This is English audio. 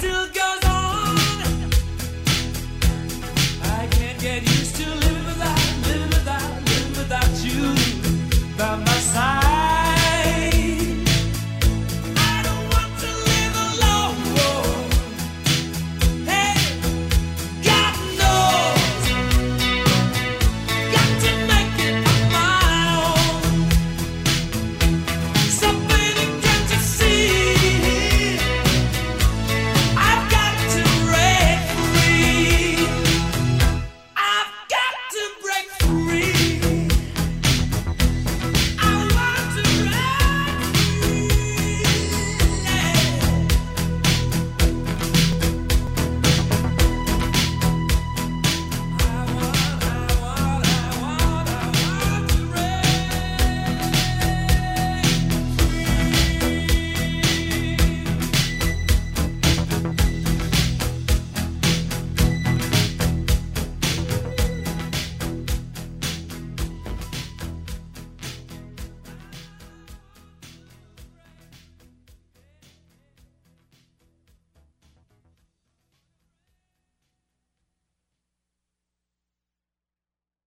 Still goes